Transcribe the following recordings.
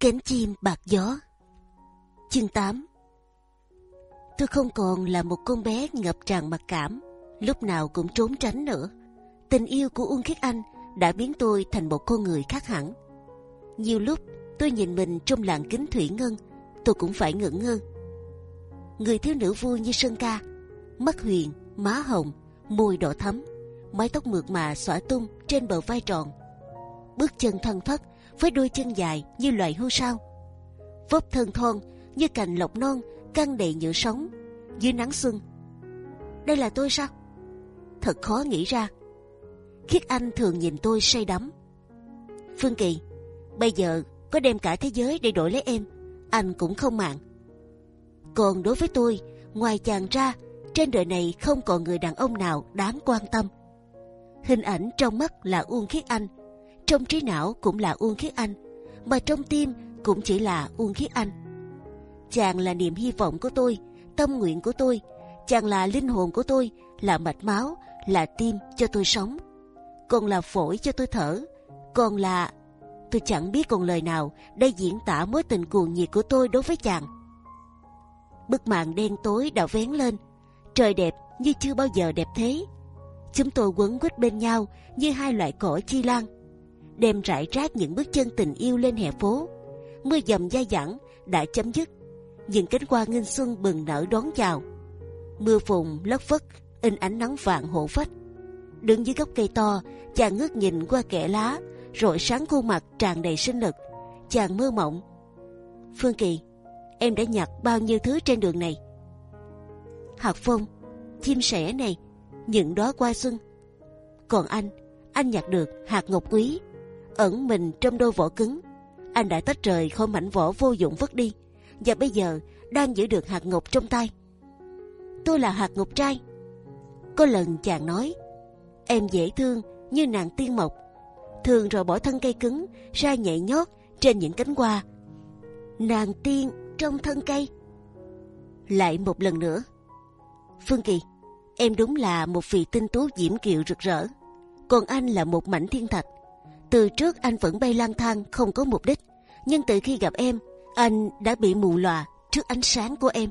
Cánh chim bạc gió Chương 8 Tôi không còn là một con bé ngập tràn mặc cảm, lúc nào cũng trốn tránh nữa. Tình yêu của Uông Khiết Anh đã biến tôi thành một con người khác hẳn. Nhiều lúc tôi nhìn mình trong làng kính thủy ngân, tôi cũng phải ngẩn ngơ. Người thiếu nữ vui như sơn ca, mắt huyền, má hồng, môi đỏ thắm, mái tóc mượt mà xõa tung trên bờ vai tròn, bước chân thân thoát với đôi chân dài như loài hươu sao, vóc thân thon như cành lộc non căng đầy nhựa sống dưới nắng xuân. Đây là tôi sao? Thật khó nghĩ ra. Khiết Anh thường nhìn tôi say đắm. Phương Kỳ, bây giờ có đem cả thế giới để đổi lấy em, anh cũng không màng. Còn đối với tôi, ngoài chàng ra, trên đời này không còn người đàn ông nào đáng quan tâm. Hình ảnh trong mắt là Uông Khiết Anh, trong trí não cũng là Uông Khiết Anh, mà trong tim cũng chỉ là Uông Khiết Anh. Chàng là niềm hy vọng của tôi, tâm nguyện của tôi, chàng là linh hồn của tôi, là mạch máu, là tim cho tôi sống, còn là phổi cho tôi thở, còn là tôi chẳng biết còn lời nào để diễn tả mối tình cuồng nhiệt của tôi đối với chàng. Bức màn đen tối đã vén lên, trời đẹp như chưa bao giờ đẹp thế. Chúng tôi quấn quýt bên nhau như hai loại cỏ chi lan, đem rải rác những bước chân tình yêu lên hè phố. Mưa dầm dai dẳng đã chấm dứt, những cánh hoa nghinh xuân bừng nở đón chào. Mưa phùn lất phất, in ánh nắng vàng hộ phách. Đứng dưới gốc cây to, chàng ngước nhìn qua kẽ lá, rồi sáng khuôn mặt tràn đầy sinh lực. Chàng mơ mộng. Phương Kỳ, em đã nhặt bao nhiêu thứ trên đường này? Hạt phong, chim sẻ này, những đóa hoa xuân. Còn anh, anh nhặt được hạt ngọc quý, ẩn mình trong đôi vỏ cứng. Anh đã tách rời khỏi mảnh vỏ vô dụng vứt đi, và bây giờ đang giữ được hạt ngọc trong tay. Tôi là hạt ngọc trai. Có lần chàng nói, em dễ thương như nàng tiên mộc, thường rồi bỏ thân cây cứng ra nhảy nhót trên những cánh hoa. Nàng tiên trong thân cây. Lại một lần nữa, Phương Kỳ, em đúng là một vị tinh tú diễm kiều rực rỡ, còn anh là một mảnh thiên thạch. Từ trước anh vẫn bay lang thang không có mục đích, nhưng từ khi gặp em, anh đã bị mù lòa trước ánh sáng của em.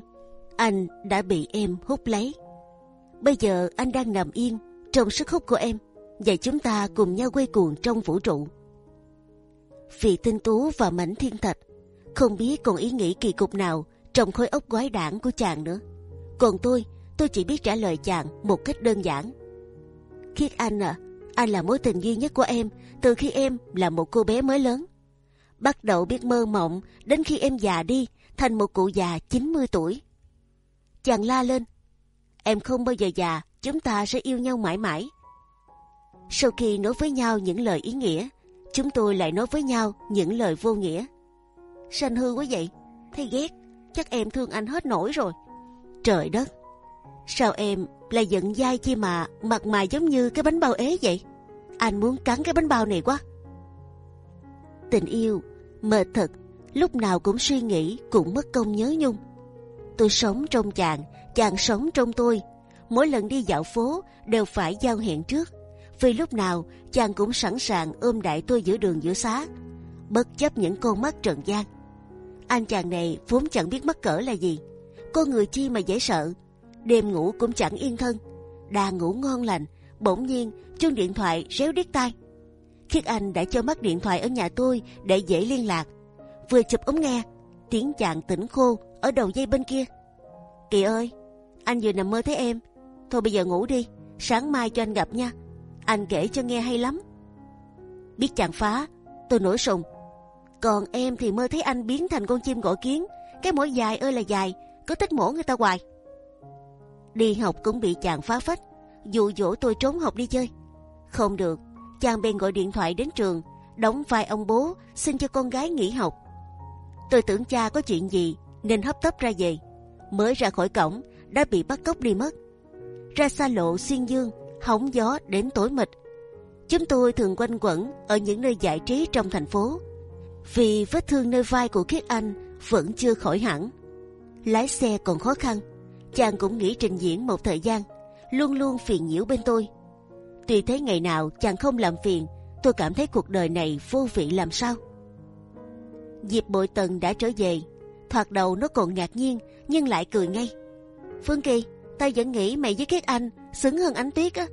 Anh đã bị em hút lấy. Bây giờ anh đang nằm yên trong sức hút của em, và chúng ta cùng nhau quay cuồng trong vũ trụ. Vị tinh tú và mảnh thiên thạch không biết còn ý nghĩ kỳ cục nào trong khối óc quái đản của chàng nữa. Còn tôi, tôi chỉ biết trả lời chàng một cách đơn giản. Khiết Anh à, anh là mối tình duy nhất của em từ khi em là một cô bé mới lớn. Bắt đầu biết mơ mộng đến khi em già đi thành một cụ già 90 tuổi. Chàng la lên, em không bao giờ già, chúng ta sẽ yêu nhau mãi mãi. Sau khi nói với nhau những lời ý nghĩa, chúng tôi lại nói với nhau những lời vô nghĩa. Sanh hư quá vậy, thấy ghét, chắc em thương anh hết nổi rồi. Trời đất, sao em lại giận dai chi mà mặt mày giống như cái bánh bao ế vậy? Anh muốn cắn cái bánh bao này quá. Tình yêu, mệt thật, lúc nào cũng suy nghĩ, cũng mất công nhớ nhung. Tôi sống trong chàng, chàng sống trong tôi. Mỗi lần đi dạo phố đều phải giao hẹn trước, vì lúc nào chàng cũng sẵn sàng ôm đại tôi giữa đường giữa xá, bất chấp những con mắt trần gian. Anh chàng này vốn chẳng biết mắc cỡ là gì, con người chi mà dễ sợ, đêm ngủ cũng chẳng yên thân, đang ngủ ngon lành, bỗng nhiên chuông điện thoại réo điếc tai. Khiết Anh đã cho mắt điện thoại ở nhà tôi để dễ liên lạc. Vừa chụp ống nghe, tiếng chàng tỉnh khô ở đầu dây bên kia. Kỳ ơi, anh vừa nằm mơ thấy em. Thôi bây giờ ngủ đi, sáng mai cho anh gặp nha. Anh kể cho nghe hay lắm. Biết chàng phá, tôi nổi sùng. Còn em thì mơ thấy anh biến thành con chim gõ kiến, cái mũi dài ơi là dài, có thích mổ người ta hoài. Đi học cũng bị chàng phá phách, dụ dỗ tôi trốn học đi chơi. Không được, chàng bèn gọi điện thoại đến trường, đóng vai ông bố xin cho con gái nghỉ học. Tôi tưởng cha có chuyện gì nên hấp tấp ra về. Mới ra khỏi cổng đã bị bắt cóc đi mất. Ra xa lộ xuyên dương, hóng gió đến tối mịt. Chúng tôi thường quanh quẩn ở những nơi giải trí trong thành phố. Vì vết thương nơi vai của Khiết Anh vẫn chưa khỏi hẳn. Lái xe còn khó khăn, chàng cũng nghỉ trình diễn một thời gian, luôn luôn phiền nhiễu bên tôi. Tuy thế ngày nào chàng không làm phiền, tôi cảm thấy cuộc đời này vô vị làm sao. Diệp Bội Tần đã trở về, thoạt đầu nó còn ngạc nhiên nhưng lại cười ngay. Phương Kỳ, tao vẫn nghĩ mày với các anh xứng hơn ánh tuyết á.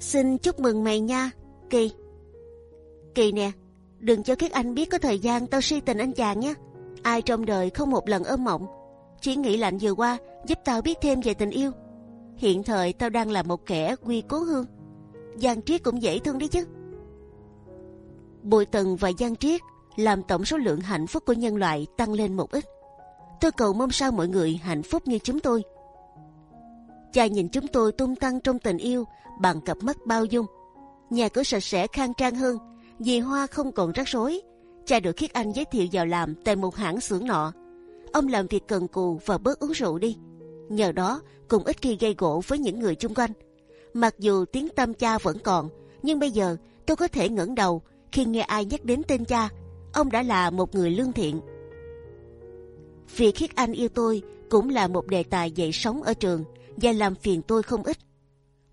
Xin chúc mừng mày nha, Kỳ. Kỳ nè, đừng cho các anh biết có thời gian tao si tình anh chàng nhé. Ai trong đời không một lần ôm mộng. Chỉ nghĩ lạnh vừa qua giúp tao biết thêm về tình yêu. Hiện thời tao đang là một kẻ quy cố hương. Giang Triết cũng dễ thương đấy chứ. Bùi Tần và Giang Triết làm tổng số lượng hạnh phúc của nhân loại tăng lên một ít. Tôi cầu mong sao mọi người hạnh phúc như chúng tôi. Cha nhìn chúng tôi tung tăng trong tình yêu bằng cặp mắt bao dung. Nhà cửa sạch sẽ khang trang hơn, vì hoa không còn rắc rối. Cha được khiết anh giới thiệu vào làm tại một hãng xưởng nọ. Ông làm việc cần cù và bớt uống rượu đi. Nhờ đó cũng ít khi gây gỗ với những người chung quanh. Mặc dù tiếng tâm cha vẫn còn, nhưng bây giờ tôi có thể ngẩng đầu khi nghe ai nhắc đến tên cha. Ông đã là một người lương thiện. Việc khiết anh yêu tôi cũng là một đề tài dạy sống ở trường và làm phiền tôi không ít.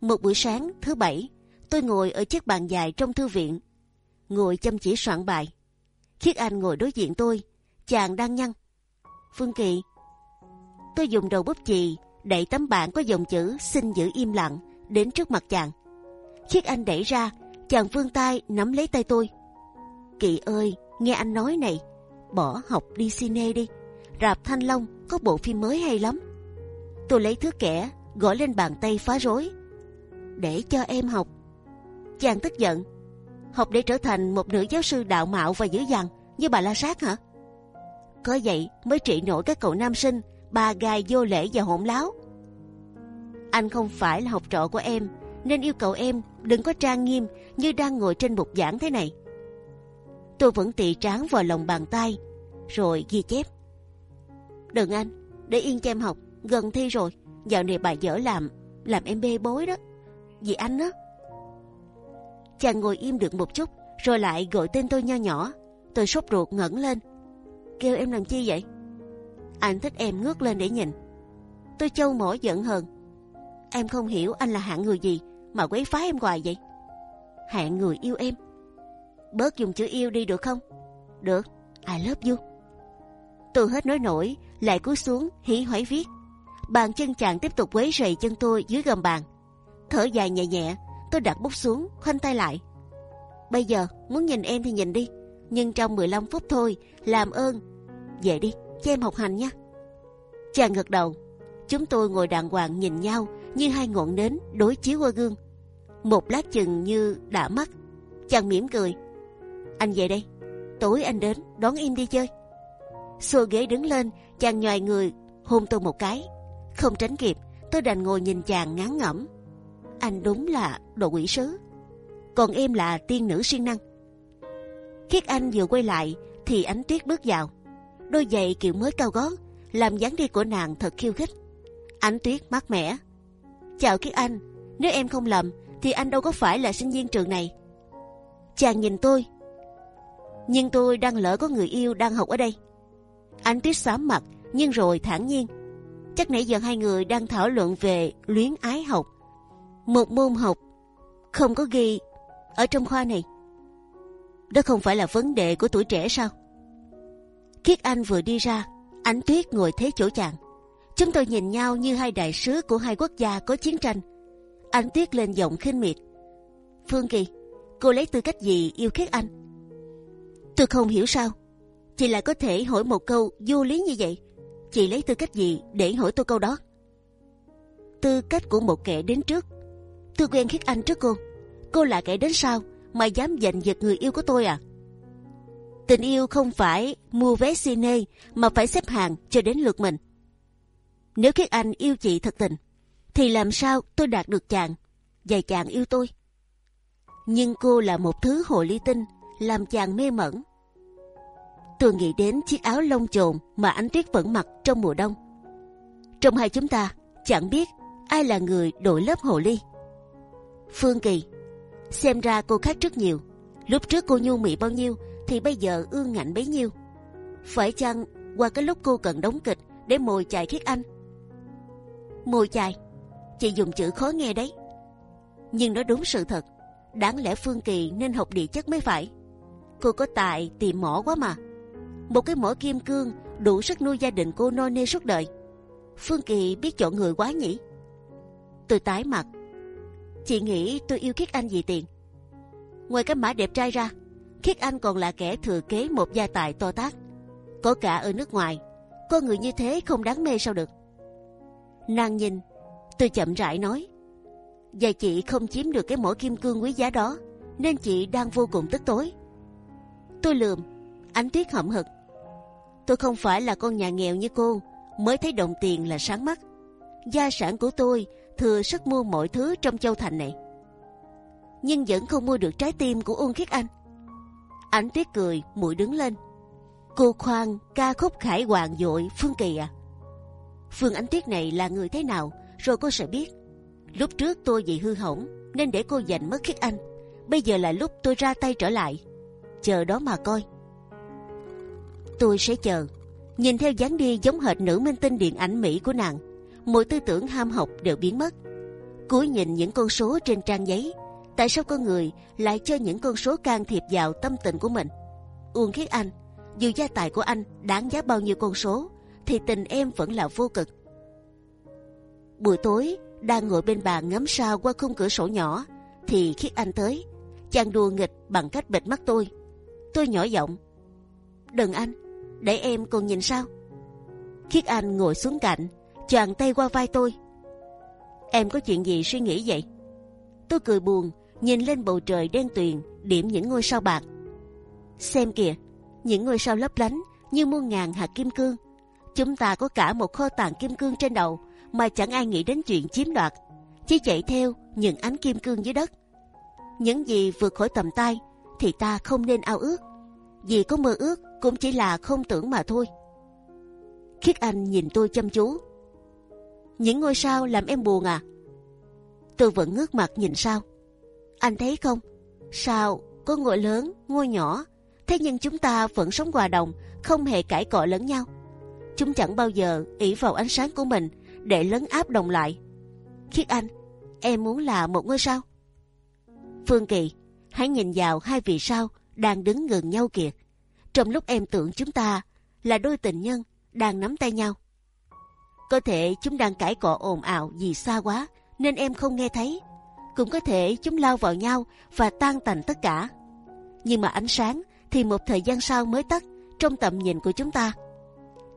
Một buổi sáng thứ bảy, tôi ngồi ở chiếc bàn dài trong thư viện, ngồi chăm chỉ soạn bài. Khiết Anh ngồi đối diện tôi, chàng đang nhăn. Phương Kỳ, tôi dùng đầu bút chì đẩy tấm bảng có dòng chữ xin giữ im lặng đến trước mặt chàng. Khiết Anh đẩy ra, chàng vươn tay nắm lấy tay tôi. Kỳ ơi, nghe anh nói này, bỏ học đi cine đi. Rạp Thanh Long có bộ phim mới hay lắm. Tôi lấy thước kẻ gõ lên bàn tay phá rối để cho em học. Chàng tức giận, học để trở thành một nữ giáo sư đạo mạo và dữ dằn như bà La Sát hả? Có vậy mới trị nổi các cậu nam sinh ba gai vô lễ và hỗn láo. Anh không phải là học trò của em nên yêu cầu em đừng có trang nghiêm như đang ngồi trên bục giảng thế này. Tôi vẫn tị tráng vào lòng bàn tay rồi ghi chép. Đừng anh, để yên cho em học, gần thi rồi. Dạo này bà dở làm, làm em bê bối đó. Vì anh á. Chàng ngồi im được một chút, rồi lại gọi tên tôi nho nhỏ. Tôi sốt ruột ngẩng lên. Kêu em làm chi vậy? Anh thích em ngước lên để nhìn. Tôi châu mổ giận hờn. Em không hiểu anh là hạng người gì mà quấy phá em hoài vậy? Hạng người yêu em. Bớt dùng chữ yêu đi được không? Được, I love you. Tôi hết nói nổi, lại cúi xuống hí hoáy viết. Bàn chân chàng tiếp tục quấy rầy chân tôi dưới gầm bàn. Thở dài nhẹ nhẹ, tôi đặt bút xuống, khoanh tay lại. Bây giờ muốn nhìn em thì nhìn đi, nhưng trong 15 phút thôi, làm ơn. Về đi, cho em học hành nha. Chàng gật đầu. Chúng tôi ngồi đàng hoàng nhìn nhau như hai ngọn nến đối chiếu qua gương. Một lát chừng như đã mắt. Chàng mỉm cười. Anh về đây. Tối anh đến đón em đi chơi. Xô ghế đứng lên, chàng nhòi người hôn tôi một cái. Không tránh kịp, tôi đành ngồi nhìn chàng ngán ngẩm. Anh đúng là đồ quỷ sứ, còn em là tiên nữ siêng năng. Khiết Anh vừa quay lại thì ánh tuyết bước vào, đôi giày kiểu mới cao gót làm dáng đi của nàng thật khiêu khích. Ánh tuyết mát mẻ. Chào kiết Anh, nếu em không lầm thì anh đâu có phải là sinh viên trường này. Chàng nhìn tôi, nhưng tôi đang lỡ có người yêu đang học ở đây. Ánh tuyết xám mặt nhưng rồi thản nhiên chắc nãy giờ hai người đang thảo luận về luyến ái học một môn học không có ghi ở trong khoa này đó không phải là vấn đề của tuổi trẻ sao khiết anh vừa đi ra, ánh tuyết ngồi thế chỗ chàng chúng tôi nhìn nhau như hai đại sứ của hai quốc gia có chiến tranh ánh tuyết lên giọng khinh miệt phương kỳ, cô lấy tư cách gì yêu khiết anh tôi không hiểu sao chị lại có thể hỏi một câu vô lý như vậy chị lấy tư cách gì để hỏi tôi câu đó? Tư cách của một kẻ đến trước. Tôi quen khiết anh trước cô. Cô là kẻ đến sau mà dám giành giật người yêu của tôi à? Tình yêu không phải mua vé cine mà phải xếp hàng cho đến lượt mình. Nếu khiết anh yêu chị thật tình, thì làm sao tôi đạt được chàng và chàng yêu tôi? Nhưng cô là một thứ hồ ly tinh làm chàng mê mẩn tôi nghĩ đến chiếc áo lông chồn mà ánh tuyết vẫn mặc trong mùa đông. Trong hai chúng ta, chẳng biết ai là người đổi lớp hồ ly. Phương Kỳ, xem ra cô khác rất nhiều. Lúc trước cô nhu mị bao nhiêu, thì bây giờ ương ngạnh bấy nhiêu. Phải chăng qua cái lúc cô cần đóng kịch để mồi chài khiết anh? Mồi chài, chị dùng chữ khó nghe đấy. Nhưng nó đúng sự thật. Đáng lẽ Phương Kỳ nên học địa chất mới phải. Cô có tài tìm mỏ quá mà một cái mỏ kim cương đủ sức nuôi gia đình cô no nê suốt đời. Phương Kỳ biết chọn người quá nhỉ? Tôi tái mặt. Chị nghĩ tôi yêu Khiết Anh vì tiền. Ngoài cái mã đẹp trai ra, Khiết Anh còn là kẻ thừa kế một gia tài to tát. Có cả ở nước ngoài, con người như thế không đáng mê sao được? Nàng nhìn, tôi chậm rãi nói. Và chị không chiếm được cái mỏ kim cương quý giá đó, nên chị đang vô cùng tức tối. Tôi lườm, ánh tuyết hậm hực. Tôi không phải là con nhà nghèo như cô, mới thấy đồng tiền là sáng mắt. Gia sản của tôi thừa sức mua mọi thứ trong châu thành này, nhưng vẫn không mua được trái tim của Uông Khiết Anh. Ánh tuyết cười, mũi đứng lên. Cô khoan ca khúc khải hoàng dội Phương Kỳ à? Phương Ánh Tuyết này là người thế nào, rồi cô sẽ biết. Lúc trước tôi bị hư hỏng, nên để cô giành mất Khiết Anh. Bây giờ là lúc tôi ra tay trở lại. Chờ đó mà coi. Tôi sẽ chờ. Nhìn theo dáng đi giống hệt nữ minh tinh điện ảnh Mỹ của nàng, mọi tư tưởng ham học đều biến mất. Cúi nhìn những con số trên trang giấy, tại sao con người lại cho những con số can thiệp vào tâm tình của mình? Uông Khiết Anh, dù gia tài của anh đáng giá bao nhiêu con số, thì tình em vẫn là vô cực. Buổi tối đang ngồi bên bàn ngắm sao qua khung cửa sổ nhỏ, thì Khiết Anh tới, chàng đùa nghịch bằng cách bịt mắt tôi. Tôi nhỏ giọng, đừng anh, để em còn nhìn sao. Khiết Anh ngồi xuống cạnh, choàng tay qua vai tôi. Em có chuyện gì suy nghĩ vậy? Tôi cười buồn, nhìn lên bầu trời đen tuyền, điểm những ngôi sao bạc. Xem kìa, những ngôi sao lấp lánh như muôn ngàn hạt kim cương. Chúng ta có cả một kho tàng kim cương trên đầu mà chẳng ai nghĩ đến chuyện chiếm đoạt, chỉ chạy theo những ánh kim cương dưới đất. Những gì vượt khỏi tầm tay thì ta không nên ao ước, vì có mơ ước cũng chỉ là không tưởng mà thôi. Khiết Anh nhìn tôi chăm chú. Những ngôi sao làm em buồn à? Tôi vẫn ngước mặt nhìn sao. Anh thấy không? Sao có ngôi lớn, ngôi nhỏ, thế nhưng chúng ta vẫn sống hòa đồng, không hề cãi cọ lẫn nhau. Chúng chẳng bao giờ ỷ vào ánh sáng của mình để lấn áp đồng lại. Khiết Anh, em muốn là một ngôi sao. Phương Kỳ, hãy nhìn vào hai vì sao đang đứng gần nhau kìa. Trong lúc em tưởng chúng ta là đôi tình nhân đang nắm tay nhau. Có thể chúng đang cãi cọ ồn ào vì xa quá nên em không nghe thấy. Cũng có thể chúng lao vào nhau và tan tành tất cả. Nhưng mà ánh sáng thì một thời gian sau mới tắt trong tầm nhìn của chúng ta.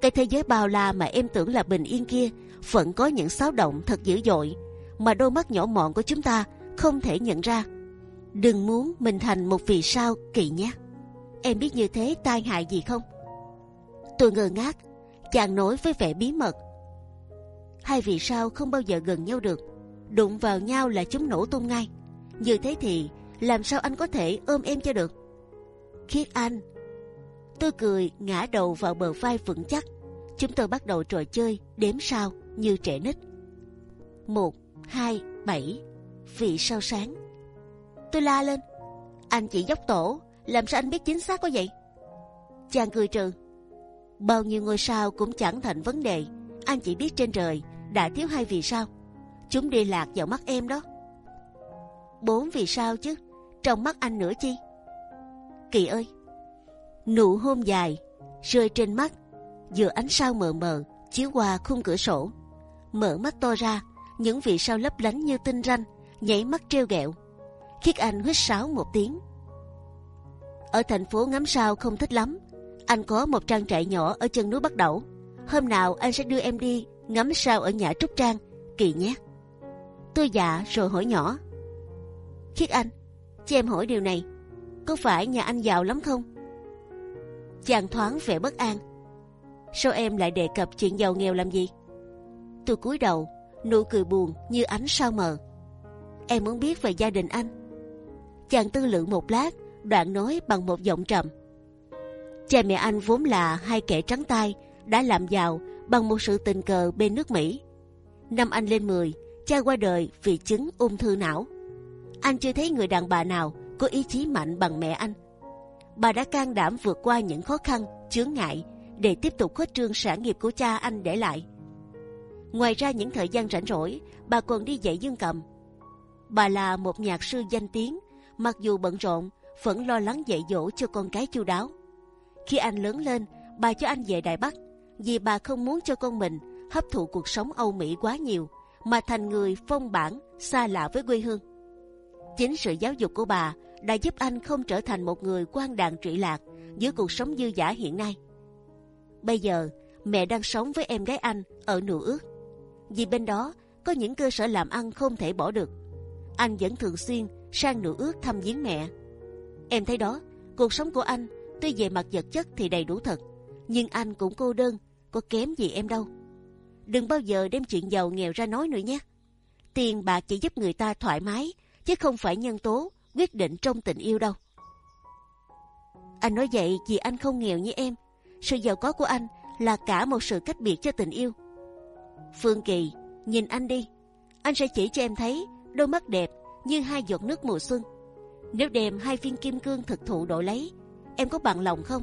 Cái thế giới bao la mà em tưởng là bình yên kia vẫn có những xáo động thật dữ dội mà đôi mắt nhỏ mọn của chúng ta không thể nhận ra. Đừng muốn mình thành một vì sao kỳ nhé. Em biết như thế tai hại gì không? Tôi ngơ ngác, chàng nói với vẻ bí mật. Hai vì sao không bao giờ gần nhau được, đụng vào nhau là chúng nổ tung ngay. Như thế thì làm sao anh có thể ôm em cho được? Khiết Anh, tôi cười ngã đầu vào bờ vai vững chắc. Chúng tôi bắt đầu trò chơi đếm sao như trẻ nít. Một, hai, bảy, vì sao sáng. Tôi la lên, anh chỉ dốc tổ, làm sao anh biết chính xác có vậy? Chàng cười trừ, bao nhiêu ngôi sao cũng chẳng thành vấn đề. Anh chỉ biết trên trời đã thiếu hai vì sao, chúng đi lạc vào mắt em đó. Bốn vì sao chứ, trong mắt anh nữa chi? Kỳ ơi, nụ hôn dài rơi trên mắt, giữa ánh sao mờ mờ chiếu qua khung cửa sổ. Mở mắt to ra, những vì sao lấp lánh như tinh ranh, nhảy mắt treo gẹo. Khiết Anh huýt sáo một tiếng. Ở thành phố ngắm sao không thích lắm. Anh có một trang trại nhỏ ở chân núi Bắc Đẩu. Hôm nào anh sẽ đưa em đi ngắm sao ở nhà Trúc Trang, kỳ nhé. Tôi dạ rồi hỏi nhỏ. Khiết Anh, cho em hỏi điều này, có phải nhà anh giàu lắm không? Chàng thoáng vẻ bất an. Sao em lại đề cập chuyện giàu nghèo làm gì? Tôi cúi đầu, nụ cười buồn như ánh sao mờ. Em muốn biết về gia đình anh. Chàng tư lượng một lát, đoạn nói bằng một giọng trầm. Cha mẹ anh vốn là hai kẻ trắng tay, đã làm giàu bằng một sự tình cờ bên nước Mỹ. Năm anh lên 10, cha qua đời vì chứng ung thư não. Anh chưa thấy người đàn bà nào có ý chí mạnh bằng mẹ anh. Bà đã can đảm vượt qua những khó khăn, chướng ngại để tiếp tục khuếch trương sản nghiệp của cha anh để lại. Ngoài ra những thời gian rảnh rỗi, bà còn đi dạy dương cầm. Bà là một nhạc sư danh tiếng, mặc dù bận rộn, vẫn lo lắng dạy dỗ cho con cái chu đáo. Khi anh lớn lên, bà cho anh về Đài Bắc vì bà không muốn cho con mình hấp thụ cuộc sống Âu Mỹ quá nhiều mà thành người phong bản xa lạ với quê hương. Chính sự giáo dục của bà đã giúp anh không trở thành một người quan đàn trụy lạc giữa cuộc sống dư giả hiện nay. Bây giờ mẹ đang sống với em gái anh ở nụ ước, vì bên đó có những cơ sở làm ăn không thể bỏ được. Anh vẫn thường xuyên sang nụ ước thăm viếng mẹ. Em thấy đó, cuộc sống của anh tuy về mặt vật chất thì đầy đủ thật, nhưng anh cũng cô đơn, có kém gì em đâu. Đừng bao giờ đem chuyện giàu nghèo ra nói nữa nhé. Tiền bạc chỉ giúp người ta thoải mái, chứ không phải nhân tố quyết định trong tình yêu đâu. Anh nói vậy vì anh không nghèo như em. Sự giàu có của anh là cả một sự cách biệt cho tình yêu. Phương Kỳ, nhìn anh đi. Anh sẽ chỉ cho em thấy đôi mắt đẹp như hai giọt nước mùa xuân. Nếu đem hai viên kim cương thực thụ đổi lấy, em có bằng lòng không?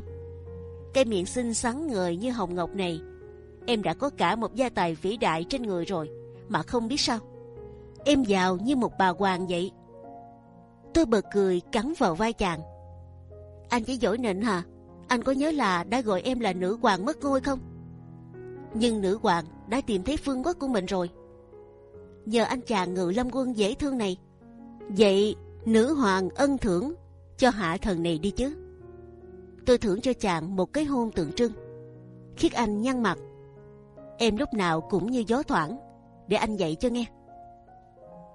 Cái miệng xinh xắn người như hồng ngọc này, em đã có cả một gia tài vĩ đại trên người rồi, mà không biết sao. Em giàu như một bà hoàng vậy. Tôi bật cười cắn vào vai chàng. Anh chỉ dỗi nịnh hả? Anh có nhớ là đã gọi em là nữ hoàng mất ngôi không? Nhưng nữ hoàng đã tìm thấy phương quốc của mình rồi. Nhờ anh chàng ngự lâm quân dễ thương này, vậy nữ hoàng ân thưởng cho hạ thần này đi chứ. Tôi thưởng cho chàng một cái hôn tượng trưng. Khiết Anh nhăn mặt. Em lúc nào cũng như gió thoảng, để anh dạy cho nghe.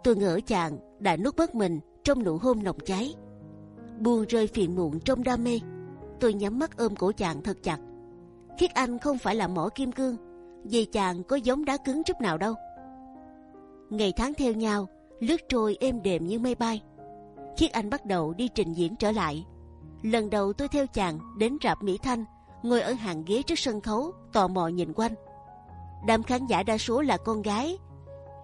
Tôi ngỡ chàng đã nuốt mất mình trong nụ hôn nồng cháy, buông rơi phiền muộn trong đam mê. Tôi nhắm mắt ôm cổ chàng thật chặt. Khiết Anh không phải là mỏ kim cương, vì chàng có giống đá cứng chút nào đâu. Ngày tháng theo nhau, lướt trôi êm đềm như mây bay. Khiết Anh bắt đầu đi trình diễn trở lại. Lần đầu tôi theo chàng đến rạp Mỹ Thanh, ngồi ở hàng ghế trước sân khấu, tò mò nhìn quanh. Đám khán giả đa số là con gái.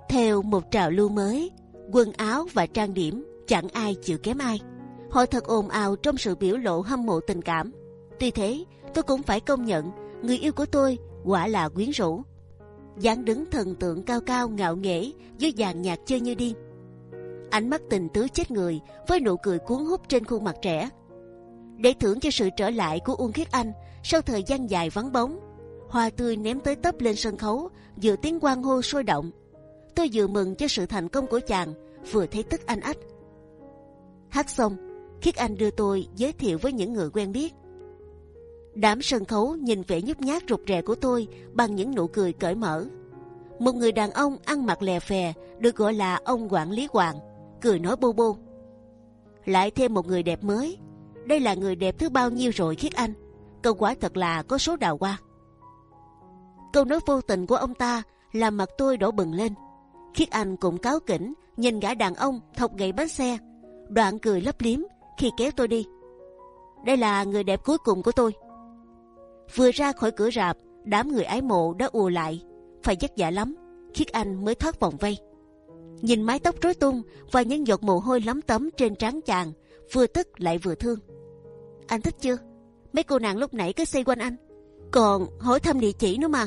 Theo một trào lưu mới, quần áo và trang điểm chẳng ai chịu kém ai. Họ thật ồn ào trong sự biểu lộ hâm mộ tình cảm. Tuy thế, tôi cũng phải công nhận người yêu của tôi quả là quyến rũ. dáng đứng thần tượng cao cao ngạo nghễ với dàn nhạc chơi như điên. Ánh mắt tình tứ chết người với nụ cười cuốn hút trên khuôn mặt trẻ. Để thưởng cho sự trở lại của Uông Khiết Anh sau thời gian dài vắng bóng, hoa tươi ném tới tấp lên sân khấu, vừa tiếng quang hô sôi động. Tôi vừa mừng cho sự thành công của chàng, vừa thấy tức anh ách. Hát xong, Khiết Anh đưa tôi giới thiệu với những người quen biết. Đám sân khấu nhìn vẻ nhút nhát rụt rè của tôi bằng những nụ cười cởi mở. Một người đàn ông ăn mặc lè phè được gọi là ông quản lý Hoàng, cười nói bô bô. Lại thêm một người đẹp mới. Đây là người đẹp thứ bao nhiêu rồi Khiết Anh? Câu quả thật là có số đào hoa. Câu nói vô tình của ông ta làm mặt tôi đổ bừng lên. Khiết Anh cũng cáo kỉnh nhìn gã đàn ông thọc gậy bánh xe, đoạn cười lấp liếm khi kéo tôi đi. Đây là người đẹp cuối cùng của tôi. Vừa ra khỏi cửa rạp, đám người ái mộ đã ùa lại, phải vất vả lắm. Khiết Anh mới thoát vòng vây. Nhìn mái tóc rối tung và những giọt mồ hôi lấm tấm trên trán chàng, vừa tức lại vừa thương. Anh thích chưa? Mấy cô nàng lúc nãy cứ xây quanh anh, còn hỏi thăm địa chỉ nữa mà.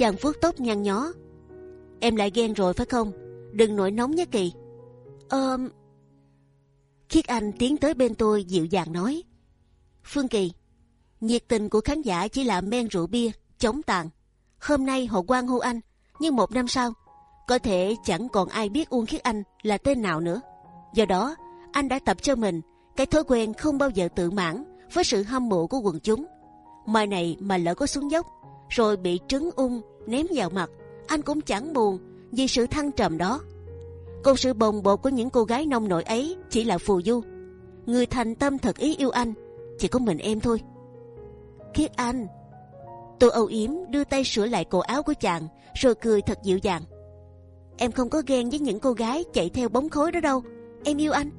Chàng vuốt tóc nhăn nhó. Em lại ghen rồi phải không? Đừng nổi nóng nhé kỳ. ôm Khiết Anh tiến tới bên tôi dịu dàng nói. Phương Kỳ, nhiệt tình của khán giả chỉ là men rượu bia, chống tàn. Hôm nay họ quan hô anh, nhưng một năm sau, có thể chẳng còn ai biết Uông Khiết Anh là tên nào nữa. Do đó, anh đã tập cho mình cái thói quen không bao giờ tự mãn với sự hâm mộ của quần chúng. Mai này mà lỡ có xuống dốc, rồi bị trứng ung ném vào mặt, anh cũng chẳng buồn vì sự thăng trầm đó. Còn sự bồng bột của những cô gái nông nổi ấy chỉ là phù du. Người thành tâm thật ý yêu anh chỉ có mình em thôi. Khiết Anh, tôi âu yếm đưa tay sửa lại cổ áo của chàng, rồi cười thật dịu dàng. Em không có ghen với những cô gái chạy theo bóng khối đó đâu. Em yêu anh.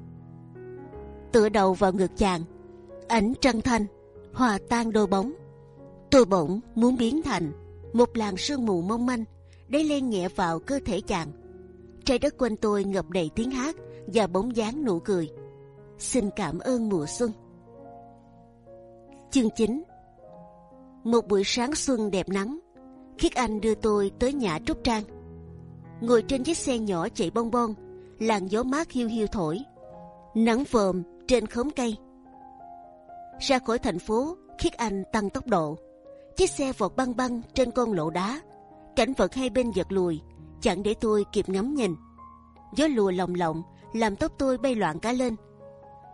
Tựa đầu vào ngực chàng, ảnh trăng thanh, hòa tan đôi bóng. Tôi bỗng muốn biến thành một làn sương mù mong manh, để len nhẹ vào cơ thể chàng. Trái đất quanh tôi ngập đầy tiếng hát và bóng dáng nụ cười. Xin cảm ơn mùa xuân. Chương 9 Một buổi sáng xuân đẹp nắng, Khiết Anh đưa tôi tới nhà Trúc Trang. Ngồi trên chiếc xe nhỏ chạy bong bon, làn gió mát hiu hiu thổi, nắng vòm trên khóm cây. Ra khỏi thành phố, Khiết Anh tăng tốc độ, chiếc xe vọt băng băng trên con lộ đá, cảnh vật hai bên giật lùi, chẳng để tôi kịp ngắm nhìn. Gió lùa lồng lộng làm tóc tôi bay loạn cả lên.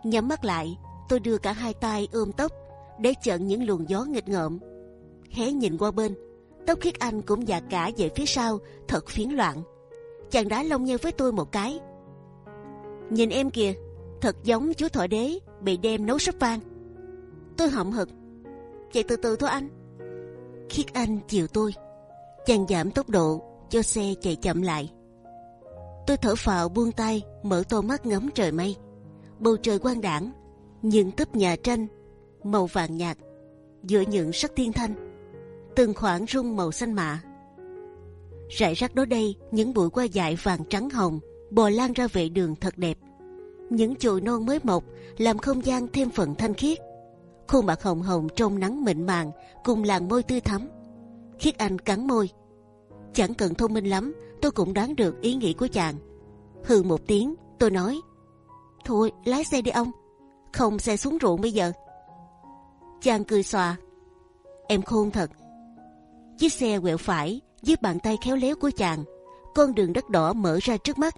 Nhắm mắt lại, tôi đưa cả hai tay ôm tóc để chặn những luồng gió nghịch ngợm. Hé nhìn qua bên, tóc khiết anh cũng già cả về phía sau, thật phiến loạn. Chàng đá lông nheo với tôi một cái. Nhìn em kìa, thật giống chú thọ đế bị đem nấu súp vang. Tôi hậm hực, chạy từ từ thôi anh. Khiết anh chiều tôi, chàng giảm tốc độ cho xe chạy chậm lại. Tôi thở phào buông tay, mở to mắt ngắm trời mây. Bầu trời quang đảng, những túp nhà tranh màu vàng nhạt giữa những sắc thiên thanh, từng khoảng rung màu xanh mạ. Rải rác đó đây những bụi hoa dại vàng trắng hồng bò lan ra vệ đường thật đẹp. Những chồi non mới mọc làm không gian thêm phần thanh khiết. Khuôn mặt hồng hồng trong nắng mịn màng cùng làn môi tươi thắm. Khiết Anh cắn môi. Chẳng cần thông minh lắm, tôi cũng đoán được ý nghĩ của chàng. Hừ một tiếng, tôi nói: thôi lái xe đi ông, không xe xuống ruộng bây giờ. Chàng cười xòa. Em khôn thật. Chiếc xe quẹo phải dưới bàn tay khéo léo của chàng. Con đường đất đỏ mở ra trước mắt.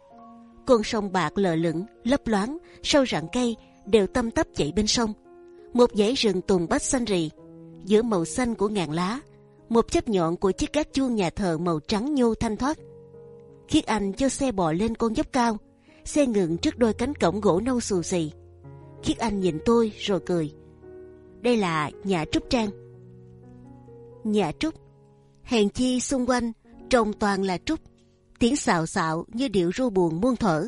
Con sông bạc lờ lững lấp loáng, sâu rặng cây đều tâm tấp chạy bên sông. Một dãy rừng tùng bách xanh rì, giữa màu xanh của ngàn lá, một chớp nhọn của chiếc gác chuông nhà thờ màu trắng nhô thanh thoát. Khiết Anh cho xe bò lên con dốc cao, xe ngừng trước đôi cánh cổng gỗ nâu xù xì. Khiết Anh nhìn tôi rồi cười. Đây là nhà trúc trang. Nhà trúc, hèn chi xung quanh trồng toàn là trúc, tiếng xào xạo như điệu ru buồn muôn thở.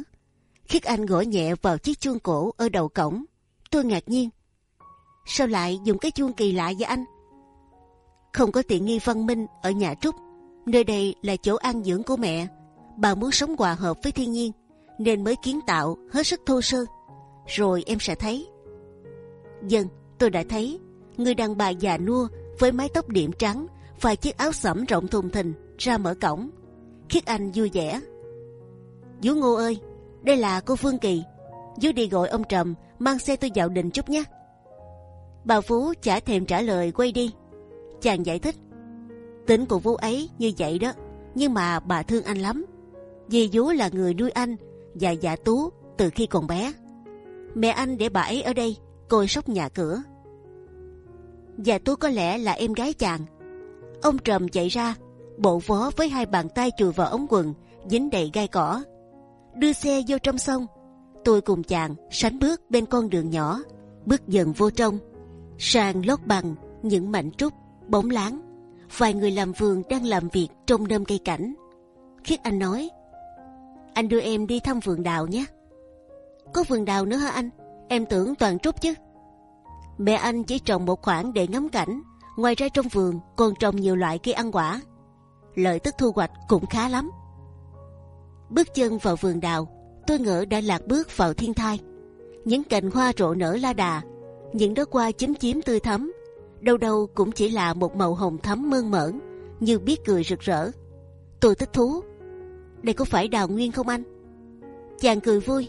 Khiết Anh gõ nhẹ vào chiếc chuông cổ ở đầu cổng. Tôi ngạc nhiên. Sao lại dùng cái chuông kỳ lạ vậy anh? Không có tiện nghi văn minh ở nhà trúc. Nơi đây là chỗ an dưỡng của mẹ. Bà muốn sống hòa hợp với thiên nhiên, nên mới kiến tạo hết sức thô sơ. Rồi em sẽ thấy. dần tôi đã thấy người đàn bà già nua với mái tóc điểm trắng và chiếc áo sẫm rộng thùng thình ra mở cổng. Khiết Anh vui vẻ. Vũ Ngô ơi, đây là cô Phương Kỳ. Vũ đi gọi ông Trầm mang xe tôi dạo đình chút nhé. Bà Phú chả thèm trả lời quay đi. Chàng giải thích. Tính của vú ấy như vậy đó, nhưng mà bà thương anh lắm. Vì Vú là người nuôi anh và dạ Tú từ khi còn bé. Mẹ anh để bà ấy ở đây coi sóc nhà cửa. dạ tú có lẽ là em gái chàng. Ông trầm chạy ra, bộ vó với hai bàn tay chùi vào ống quần, dính đầy gai cỏ. Đưa xe vô trong sông, tôi cùng chàng sánh bước bên con đường nhỏ, bước dần vô trong. Sàn lót bằng những mảnh trúc, bóng láng. Vài người làm vườn đang làm việc trong nơm cây cảnh. Khiết Anh nói, anh đưa em đi thăm vườn đào nhé. Có vườn đào nữa hả anh? Em tưởng toàn trúc chứ. Mẹ anh chỉ trồng một khoảng để ngắm cảnh. Ngoài ra trong vườn còn trồng nhiều loại cây ăn quả. Lợi tức thu hoạch cũng khá lắm. Bước chân vào vườn đào, tôi ngỡ đã lạc bước vào thiên thai. Những cành hoa rộ nở la đà, những đóa hoa chín chiếm tươi thắm, đâu đâu cũng chỉ là một màu hồng thắm mơn mởn, như biết cười rực rỡ. Tôi thích thú. Đây có phải đào nguyên không anh? Chàng cười vui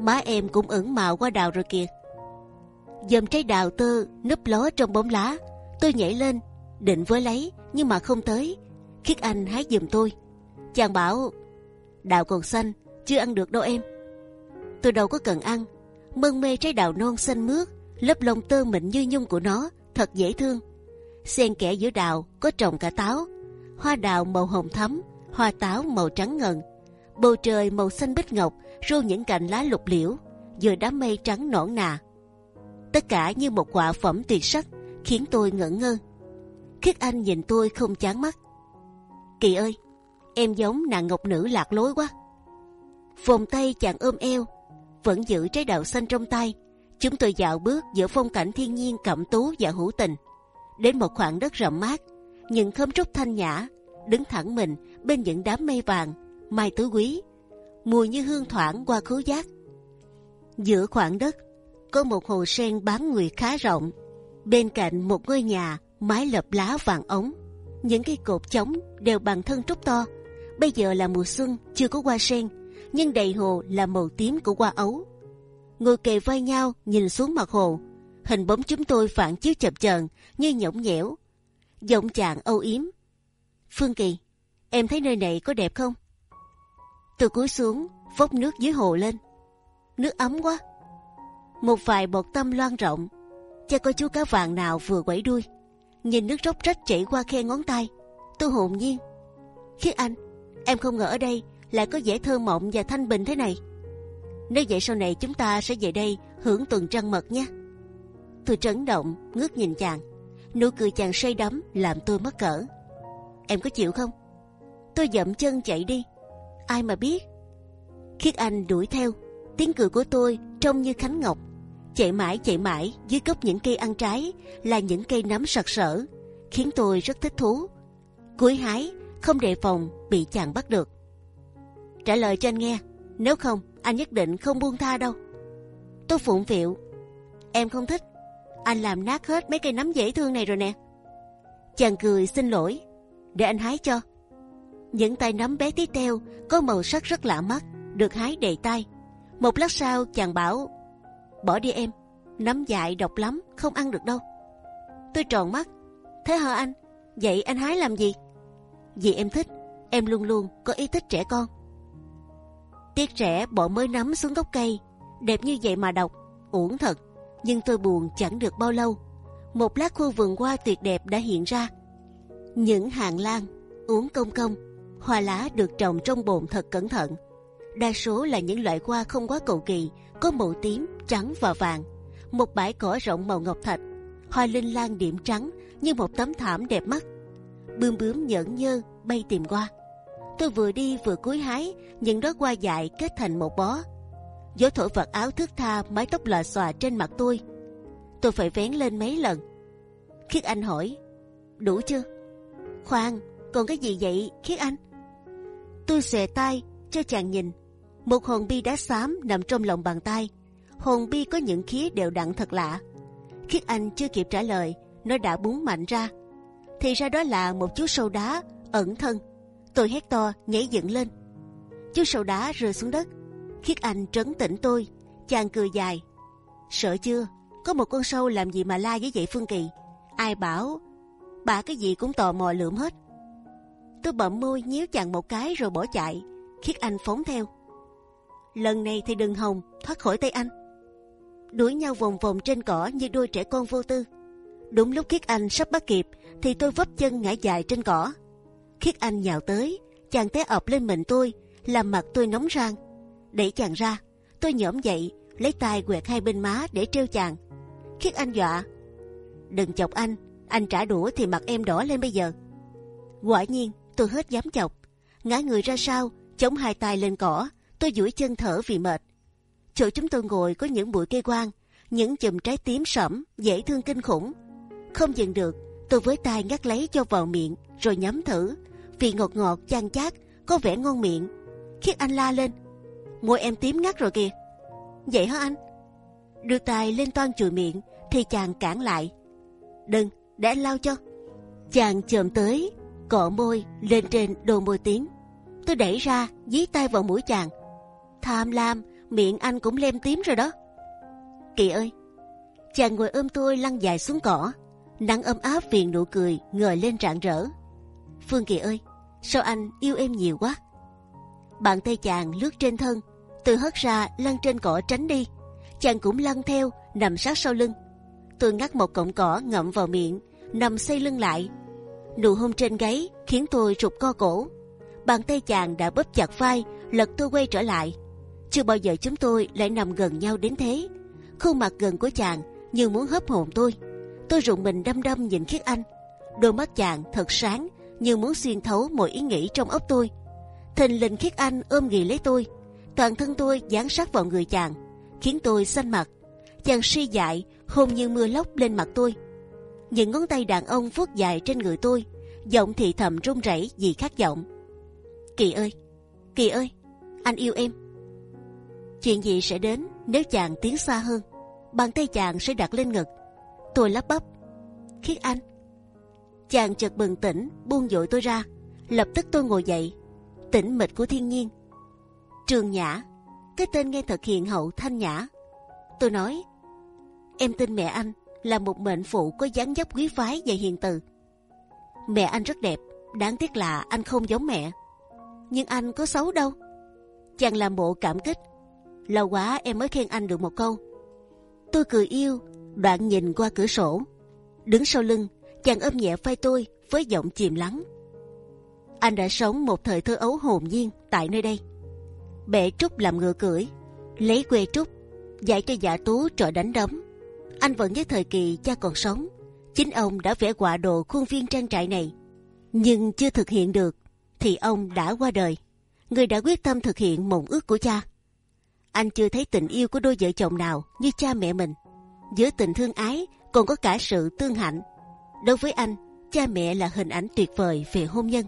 má em cũng ửng màu qua đào rồi kìa. Dầm trái đào tơ nấp ló trong bóng lá, tôi nhảy lên định với lấy nhưng mà không tới. Khiết Anh hái giùm tôi. Chàng bảo đào còn xanh chưa ăn được đâu em. Tôi đâu có cần ăn. Mân mê trái đào non xanh mướt, lớp lông tơ mịn như nhung của nó thật dễ thương. Xen kẽ giữa đào có trồng cả táo, hoa đào màu hồng thắm, hoa táo màu trắng ngần, bầu trời màu xanh bích ngọc rô những cành lá lục liễu, vừa đám mây trắng nõn nà. Tất cả như một quả phẩm tuyệt sắc, khiến tôi ngẩn ngơ. Khiết Anh nhìn tôi không chán mắt. Kỳ ơi, em giống nàng ngọc nữ lạc lối quá. Vòng tay chàng ôm eo, vẫn giữ trái đào xanh trong tay. Chúng tôi dạo bước giữa phong cảnh thiên nhiên cẩm tú và hữu tình, đến một khoảng đất rậm mát, những khóm trúc thanh nhã, đứng thẳng mình bên những đám mây vàng, mai tứ quý mùi như hương thoảng qua khứu giác. Giữa khoảng đất có một hồ sen bán người khá rộng, bên cạnh một ngôi nhà mái lợp lá vàng ống, những cây cột chống đều bằng thân trúc to. Bây giờ là mùa xuân chưa có hoa sen, nhưng đầy hồ là màu tím của hoa ấu. Ngồi kề vai nhau nhìn xuống mặt hồ, hình bóng chúng tôi phản chiếu chập chờn như nhõng nhẽo. Giọng chàng âu yếm. Phương Kỳ, em thấy nơi này có đẹp không? Tôi cúi xuống, vốc nước dưới hồ lên. Nước ấm quá. Một vài bọt tâm loan rộng. Cha có chú cá vàng nào vừa quẩy đuôi. Nhìn nước róc rách chảy qua khe ngón tay. Tôi hồn nhiên. Khiết Anh, em không ngờ ở đây lại có vẻ thơ mộng và thanh bình thế này. Nếu vậy sau này chúng ta sẽ về đây hưởng tuần trăng mật nhé. Tôi trấn động, ngước nhìn chàng. Nụ cười chàng say đắm làm tôi mất cỡ. Em có chịu không? Tôi dậm chân chạy đi. Ai mà biết? Khiết Anh đuổi theo. Tiếng cười của tôi trông như khánh ngọc. Chạy mãi chạy mãi dưới gốc những cây ăn trái là những cây nấm sặc sỡ, khiến tôi rất thích thú. Cuối hái, không đề phòng bị chàng bắt được. Trả lời cho anh nghe, nếu không anh nhất định không buông tha đâu. Tôi phụng phịu, em không thích, anh làm nát hết mấy cây nấm dễ thương này rồi nè. Chàng cười xin lỗi, để anh hái cho. Những tay nấm bé tí teo có màu sắc rất lạ mắt, được hái đầy tay. Một lát sau chàng bảo, bỏ đi em, nấm dại độc lắm, không ăn được đâu. Tôi tròn mắt, thế hả anh? Vậy anh hái làm gì? Vì em thích, em luôn luôn có ý thích trẻ con. Tiếc trẻ bỏ mới nắm xuống gốc cây, đẹp như vậy mà đọc, uổng thật. Nhưng tôi buồn chẳng được bao lâu, một lát khu vườn hoa tuyệt đẹp đã hiện ra. Những hàng lan, uống công công, hoa lá được trồng trong bồn thật cẩn thận. Đa số là những loại hoa không quá cầu kỳ, có màu tím, trắng và vàng. Một bãi cỏ rộng màu ngọc thạch, hoa linh lan điểm trắng như một tấm thảm đẹp mắt. bươm bướm nhẫn nhơ bay tìm qua. Tôi vừa đi vừa cúi hái những đóa hoa dại kết thành một bó. Gió thổi vật áo thước tha mái tóc lòa xòa trên mặt tôi. Tôi phải vén lên mấy lần. Khiết Anh hỏi, đủ chưa? Khoan, còn cái gì vậy Khiết Anh? Tôi xòe tay cho chàng nhìn. Một hòn bi đá xám nằm trong lòng bàn tay. Hòn bi có những khía đều đặn thật lạ. Khiết Anh chưa kịp trả lời, nó đã búng mạnh ra. Thì ra đó là một chú sâu đá ẩn thân Tôi hét to, nhảy dựng lên. Chú sầu đá rơi xuống đất. Khiết Anh trấn tĩnh tôi. Chàng cười dài. Sợ chưa? Có một con sâu làm gì mà la với vậy Phương Kỳ? Ai bảo? Bà cái gì cũng tò mò lượm hết. Tôi bậm môi nhíu chàng một cái rồi bỏ chạy. Khiết Anh phóng theo. Lần này thì đừng hồng thoát khỏi tay anh. Đuổi nhau vòng vòng trên cỏ như đôi trẻ con vô tư. Đúng lúc Khiết Anh sắp bắt kịp thì tôi vấp chân ngã dài trên cỏ. Khiết Anh nhào tới, chàng té ập lên mình tôi, làm mặt tôi nóng rang. Đẩy chàng ra, tôi nhổm dậy, lấy tay quẹt hai bên má để treo chàng. Khiết Anh dọa, đừng chọc anh, anh trả đũa thì mặt em đỏ lên bây giờ. Quả nhiên, tôi hết dám chọc, ngã người ra sau, chống hai tay lên cỏ, tôi duỗi chân thở vì mệt. Chỗ chúng tôi ngồi có những bụi cây quang, những chùm trái tím sẫm dễ thương kinh khủng. Không dừng được, tôi với tay ngắt lấy cho vào miệng rồi nhắm thử vị ngọt ngọt, chan chát, có vẻ ngon miệng. Khiết anh la lên. Môi em tím ngắt rồi kìa. Vậy hả anh? Đưa tay lên toan chùi miệng, thì chàng cản lại. Đừng, để anh lau cho. Chàng chồm tới, cọ môi lên trên đôi môi tím. Tôi đẩy ra, dí tay vào mũi chàng. Tham lam, miệng anh cũng lem tím rồi đó. Kỳ ơi! Chàng ngồi ôm tôi lăn dài xuống cỏ. Nắng ấm áp viền nụ cười ngời lên rạng rỡ. Phương kỳ ơi! Sao anh yêu em nhiều quá? Bàn tay chàng lướt trên thân, từ hất ra lăn trên cỏ tránh đi. Chàng cũng lăn theo, nằm sát sau lưng. Tôi ngắt một cọng cỏ ngậm vào miệng, nằm xây lưng lại. Nụ hôn trên gáy khiến tôi rụt co cổ. Bàn tay chàng đã bóp chặt vai, lật tôi quay trở lại. Chưa bao giờ chúng tôi lại nằm gần nhau đến thế. Khuôn mặt gần của chàng như muốn hấp hồn tôi. Tôi rụng mình đăm đăm nhìn khiết anh. Đôi mắt chàng thật sáng như muốn xuyên thấu mọi ý nghĩ trong óc tôi. Thình lình khiết anh ôm ghì lấy tôi, toàn thân tôi dán sát vào người chàng, khiến tôi xanh mặt. Chàng suy dại hôn như mưa lóc lên mặt tôi. Những ngón tay đàn ông vuốt dài trên người tôi, giọng thì thầm run rẩy vì khát giọng, Kỳ ơi, Kỳ ơi, anh yêu em. Chuyện gì sẽ đến nếu chàng tiến xa hơn? Bàn tay chàng sẽ đặt lên ngực. Tôi lắp bắp. Khiết anh, chàng chợt bừng tỉnh buông dội tôi ra lập tức tôi ngồi dậy tĩnh mịch của thiên nhiên trường nhã cái tên nghe thật hiền hậu thanh nhã tôi nói em tin mẹ anh là một mệnh phụ có dáng dấp quý phái và hiền từ. Mẹ anh rất đẹp, đáng tiếc là anh không giống mẹ. Nhưng anh có xấu đâu. Chàng làm bộ cảm kích. Lâu quá em mới khen anh được một câu. Tôi cười yêu, đoạn nhìn qua cửa sổ. Đứng sau lưng, chàng ôm nhẹ vai tôi với giọng chìm lắng. Anh đã sống một thời thơ ấu hồn nhiên tại nơi đây. Bệ trúc làm ngựa cưỡi, lấy quê trúc, dạy cho giả tú trò đánh đấm. Anh vẫn nhớ thời kỳ cha còn sống, chính ông đã vẽ quả đồ khuôn viên trang trại này, nhưng chưa thực hiện được, thì ông đã qua đời. Người đã quyết tâm thực hiện mộng ước của cha. Anh chưa thấy tình yêu của đôi vợ chồng nào như cha mẹ mình. Giữa tình thương ái còn có cả sự tương hạnh. Đối với anh, cha mẹ là hình ảnh tuyệt vời về hôn nhân.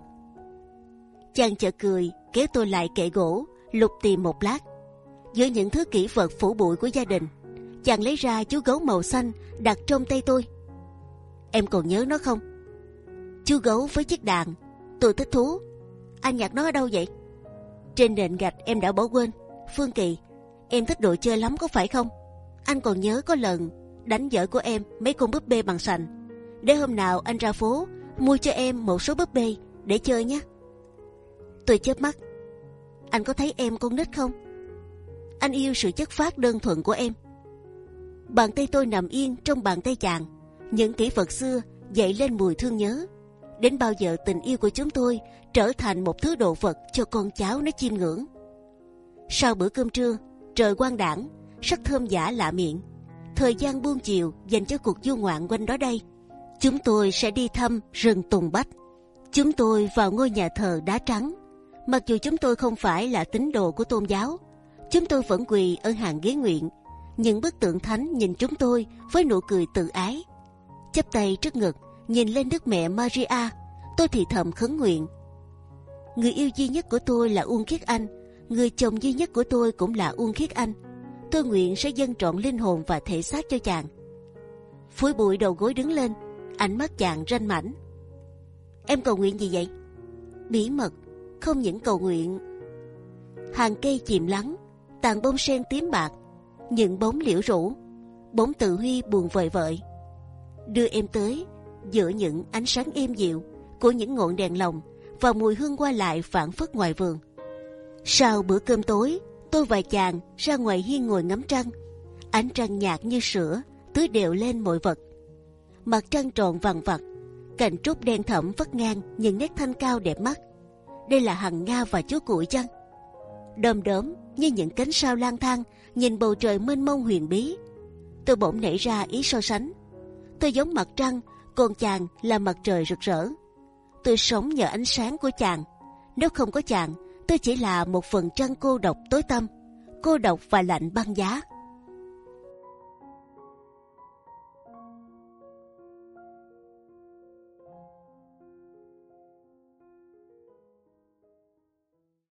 Chàng chợt cười, kéo tôi lại kệ gỗ, lục tìm một lát. Giữa những thứ kỹ vật phủ bụi của gia đình, chàng lấy ra chú gấu màu xanh đặt trong tay tôi. Em còn nhớ nó không? Chú gấu với chiếc đàn, tôi thích thú. Anh nhặt nó ở đâu vậy? Trên nền gạch em đã bỏ quên. Phương Kỳ, em thích đồ chơi lắm có phải không? Anh còn nhớ có lần đánh vợ của em mấy con búp bê bằng sành. Để hôm nào anh ra phố mua cho em một số búp bê để chơi nhé. Tôi chớp mắt. Anh có thấy em con nít không? Anh yêu sự chất phát đơn thuần của em. Bàn tay tôi nằm yên trong bàn tay chàng. Những kỷ vật xưa dậy lên mùi thương nhớ. Đến bao giờ tình yêu của chúng tôi trở thành một thứ đồ vật cho con cháu nó chiêm ngưỡng. Sau bữa cơm trưa, trời quang đảng, sắc thơm giả lạ miệng. Thời gian buông chiều dành cho cuộc du ngoạn quanh đó đây. Chúng tôi sẽ đi thăm rừng Tùng Bách. Chúng tôi vào ngôi nhà thờ đá trắng Mặc dù chúng tôi không phải là tín đồ của tôn giáo, chúng tôi vẫn quỳ ở hàng ghế nguyện. Những bức tượng thánh nhìn chúng tôi với nụ cười tự ái. chắp tay trước ngực, nhìn lên Đức Mẹ Maria, tôi thì thầm khấn nguyện. Người yêu duy nhất của tôi là Uông Khiết Anh, người chồng duy nhất của tôi cũng là Uông Khiết Anh. Tôi nguyện sẽ dâng trọn linh hồn và thể xác cho chàng. Phối bụi đầu gối đứng lên, ánh mắt chàng ranh mảnh. Em cầu nguyện gì vậy? Bí mật không những cầu nguyện. Hàng cây chìm lắng, tàn bông sen tím bạc, những bóng liễu rủ, bóng tự huy buồn vời vợi. Đưa em tới giữa những ánh sáng êm dịu của những ngọn đèn lồng và mùi hương qua lại phản phất ngoài vườn. Sau bữa cơm tối, tôi và chàng ra ngoài hiên ngồi ngắm trăng. Ánh trăng nhạt như sữa tưới đều lên mọi vật. Mặt trăng tròn vằn vặt, cành trúc đen thẫm vắt ngang những nét thanh cao đẹp mắt đây là hằng nga và chú cuội chăng? Đom đóm như những cánh sao lang thang nhìn bầu trời mênh mông huyền bí. Tôi bỗng nảy ra ý so sánh. Tôi giống mặt trăng, còn chàng là mặt trời rực rỡ. Tôi sống nhờ ánh sáng của chàng. Nếu không có chàng, tôi chỉ là một phần trăng cô độc tối tăm, cô độc và lạnh băng giá.